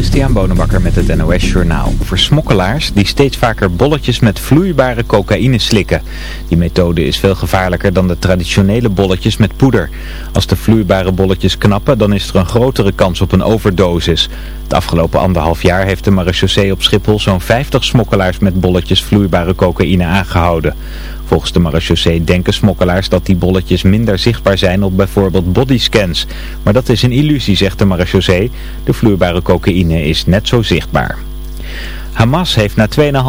Christian Bonenbakker met het NOS Journaal. Versmokkelaars die steeds vaker bolletjes met vloeibare cocaïne slikken. Die methode is veel gevaarlijker dan de traditionele bolletjes met poeder. Als de vloeibare bolletjes knappen, dan is er een grotere kans op een overdosis. Het afgelopen anderhalf jaar heeft de marechaussee op Schiphol zo'n 50 smokkelaars met bolletjes vloeibare cocaïne aangehouden. Volgens de marechaussee denken smokkelaars dat die bolletjes minder zichtbaar zijn op bijvoorbeeld bodyscans. Maar dat is een illusie, zegt de marechaussee. De vloeibare cocaïne is net zo zichtbaar. Hamas heeft na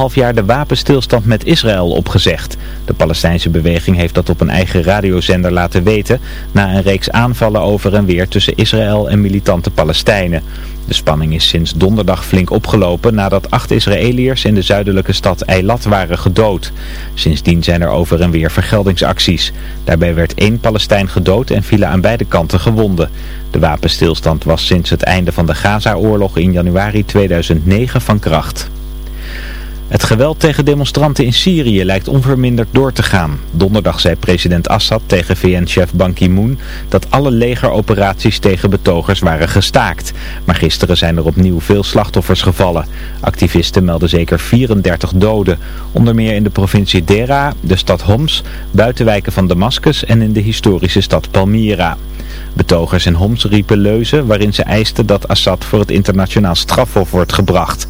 2,5 jaar de wapenstilstand met Israël opgezegd. De Palestijnse beweging heeft dat op een eigen radiozender laten weten... na een reeks aanvallen over en weer tussen Israël en militante Palestijnen. De spanning is sinds donderdag flink opgelopen nadat acht Israëliërs in de zuidelijke stad Eilat waren gedood. Sindsdien zijn er over en weer vergeldingsacties. Daarbij werd één Palestijn gedood en vielen aan beide kanten gewonden. De wapenstilstand was sinds het einde van de Gaza-oorlog in januari 2009 van kracht. Het geweld tegen demonstranten in Syrië lijkt onverminderd door te gaan. Donderdag zei president Assad tegen VN-chef Ban Ki-moon dat alle legeroperaties tegen betogers waren gestaakt. Maar gisteren zijn er opnieuw veel slachtoffers gevallen. Activisten melden zeker 34 doden. Onder meer in de provincie Dera, de stad Homs, buitenwijken van Damascus en in de historische stad Palmyra. Betogers in Homs riepen leuzen waarin ze eisten dat Assad voor het internationaal strafhof wordt gebracht.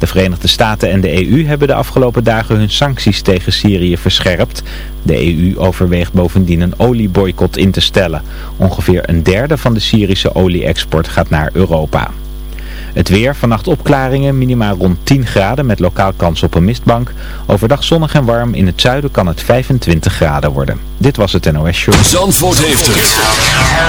De Verenigde Staten en de EU hebben de afgelopen dagen hun sancties tegen Syrië verscherpt. De EU overweegt bovendien een olieboycott in te stellen. Ongeveer een derde van de Syrische olie-export gaat naar Europa. Het weer, vannacht opklaringen, minimaal rond 10 graden met lokaal kans op een mistbank. Overdag zonnig en warm, in het zuiden kan het 25 graden worden. Dit was het NOS Show. Zandvoort heeft het.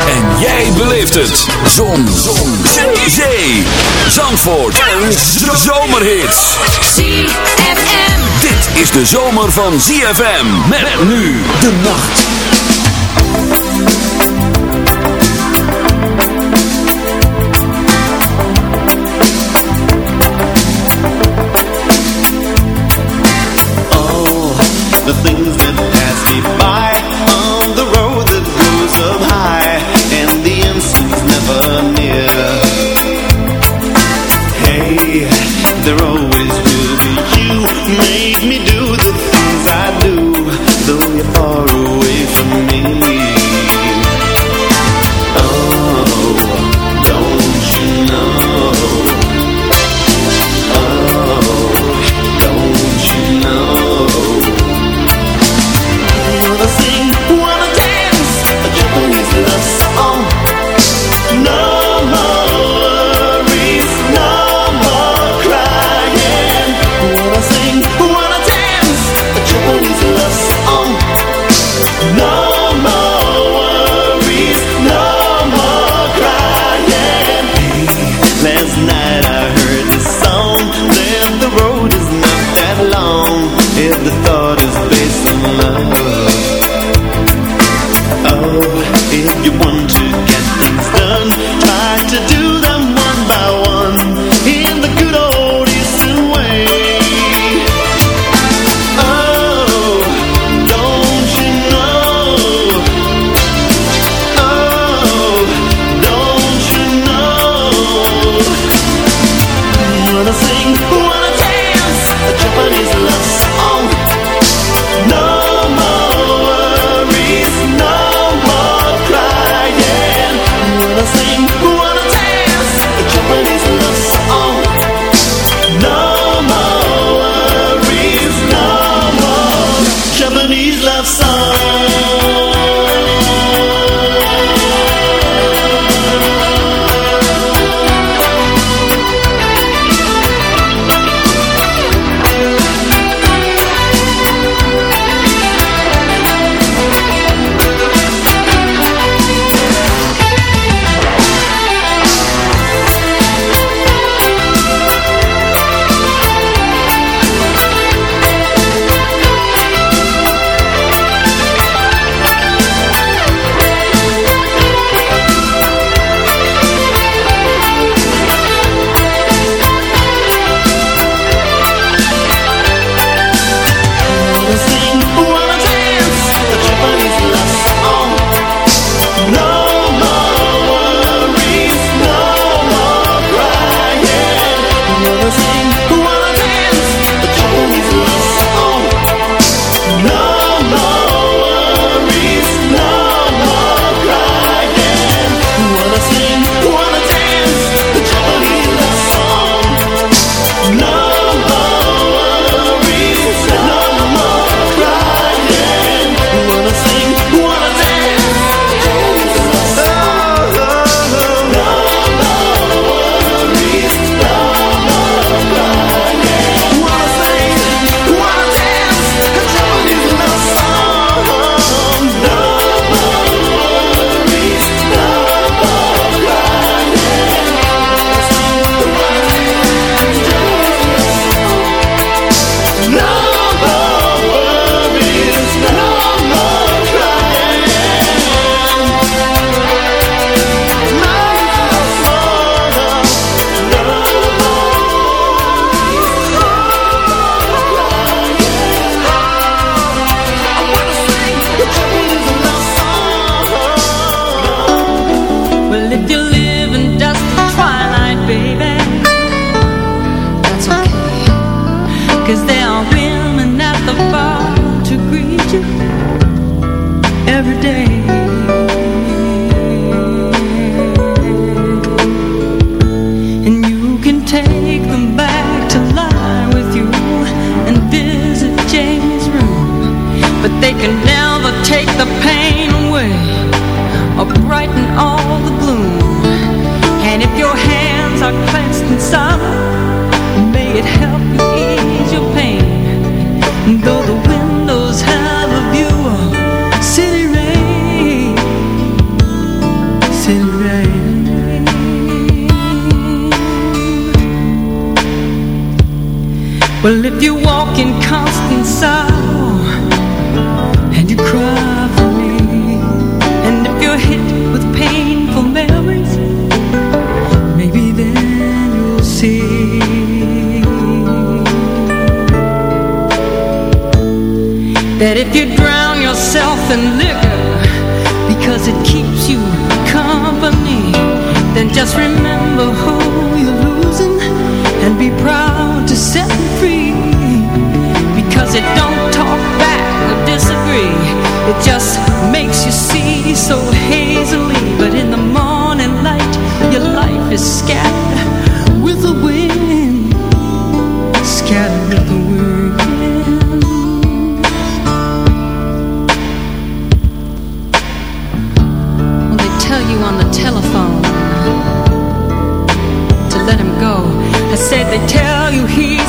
En jij beleeft het. Zon. Zon. Zee. Zee. Zandvoort. En zomerhits. ZFM. Dit is de zomer van ZFM. Met nu de nacht. Remember who you're losing and be proud to set them free. Because it don't talk back or disagree. It just makes you see so hazily, but in the morning light, your life is scattered with the wind,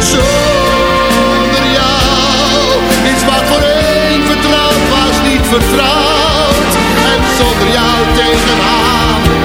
Zonder jou is wat voor een vertrouwd was niet vertrouwd. En zonder jou tegenhaal.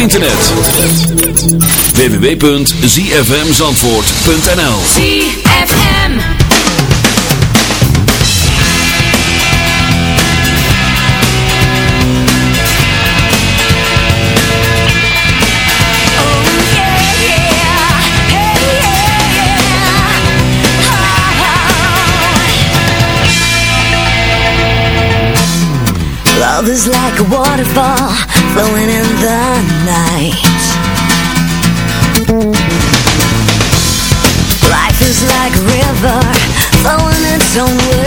internet. www.zfmzandvoort.nl ZFM oh, Love is like a waterfall flowing in don't worry.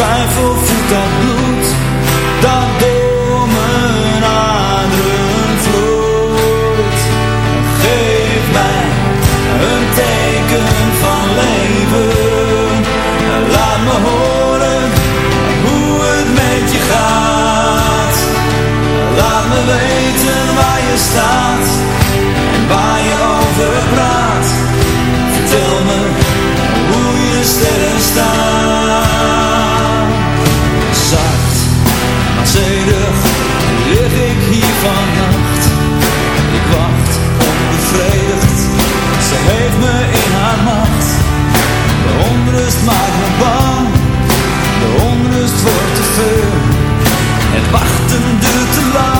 twijfel voet dat bloed dat door mijn aderen vloeit. Geef mij een teken van leven, laat me horen hoe het met je gaat. Laat me weten waar je staat. Maar bang. De onrust wordt te veel. Het wachten duurt te lang.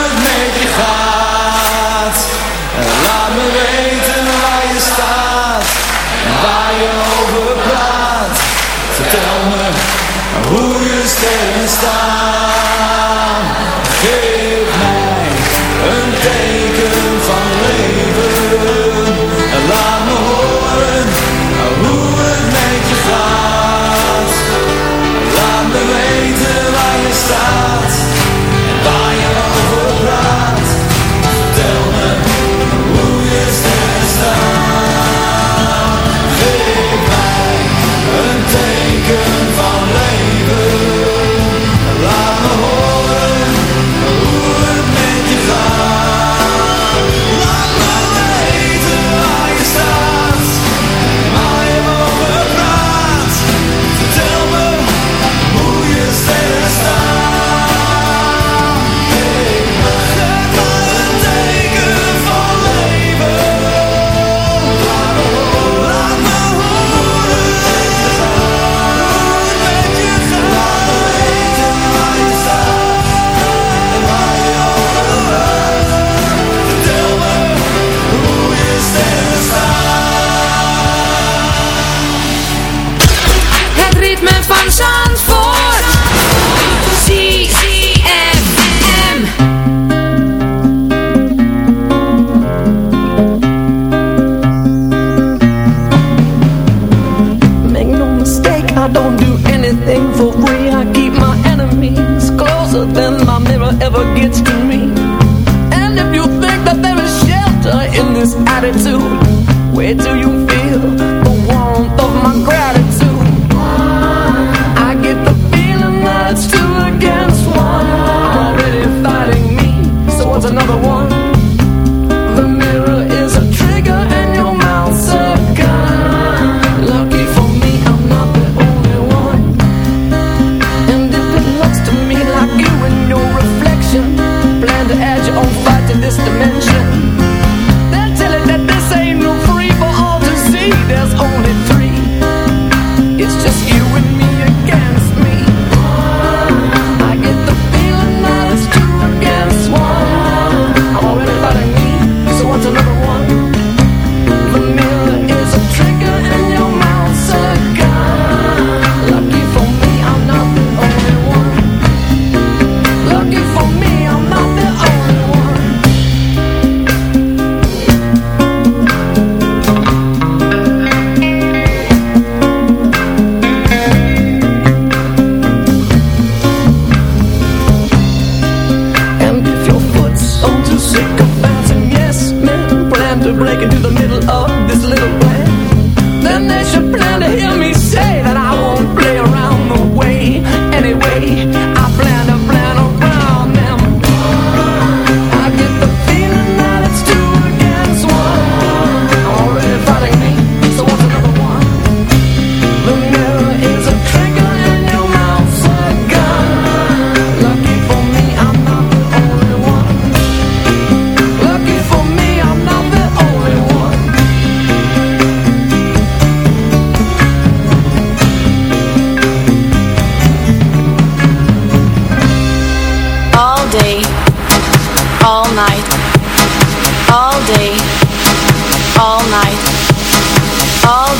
down. attitude. Where do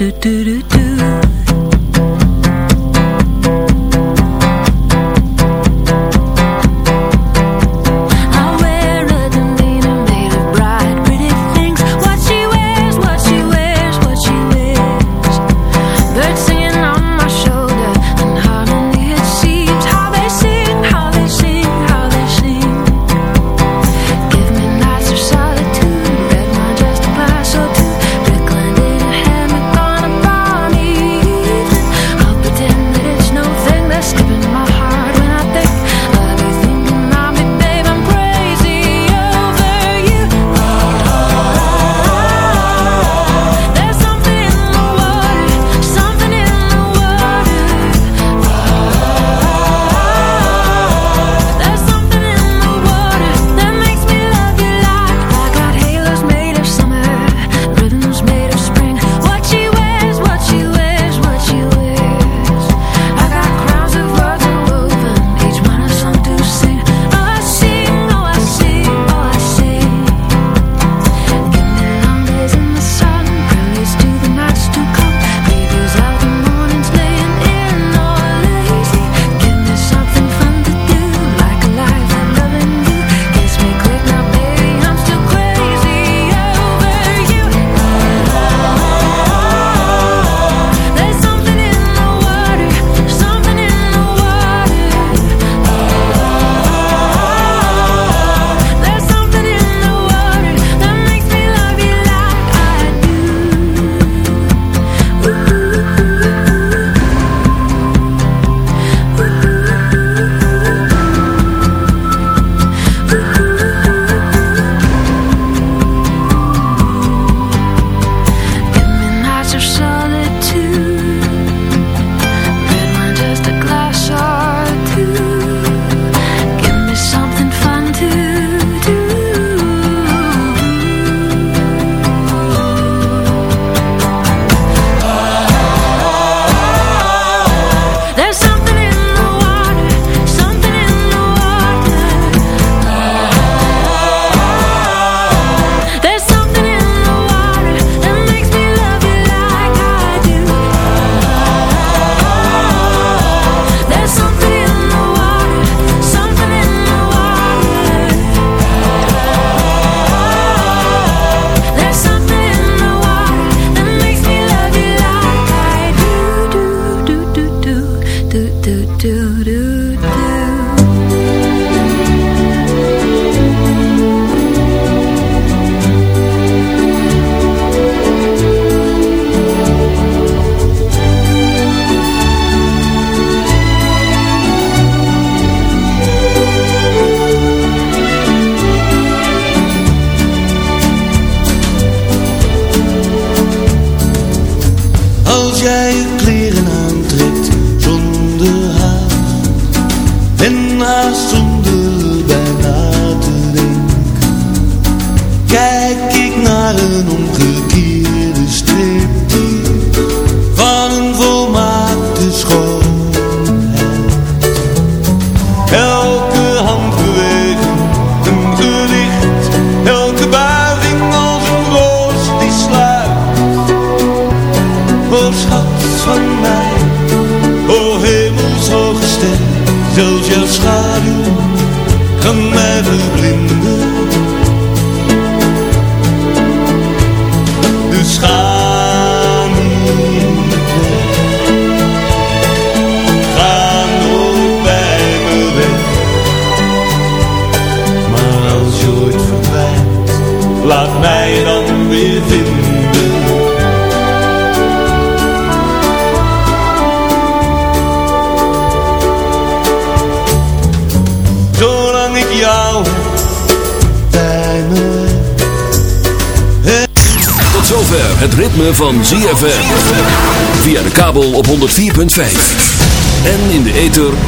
Do do do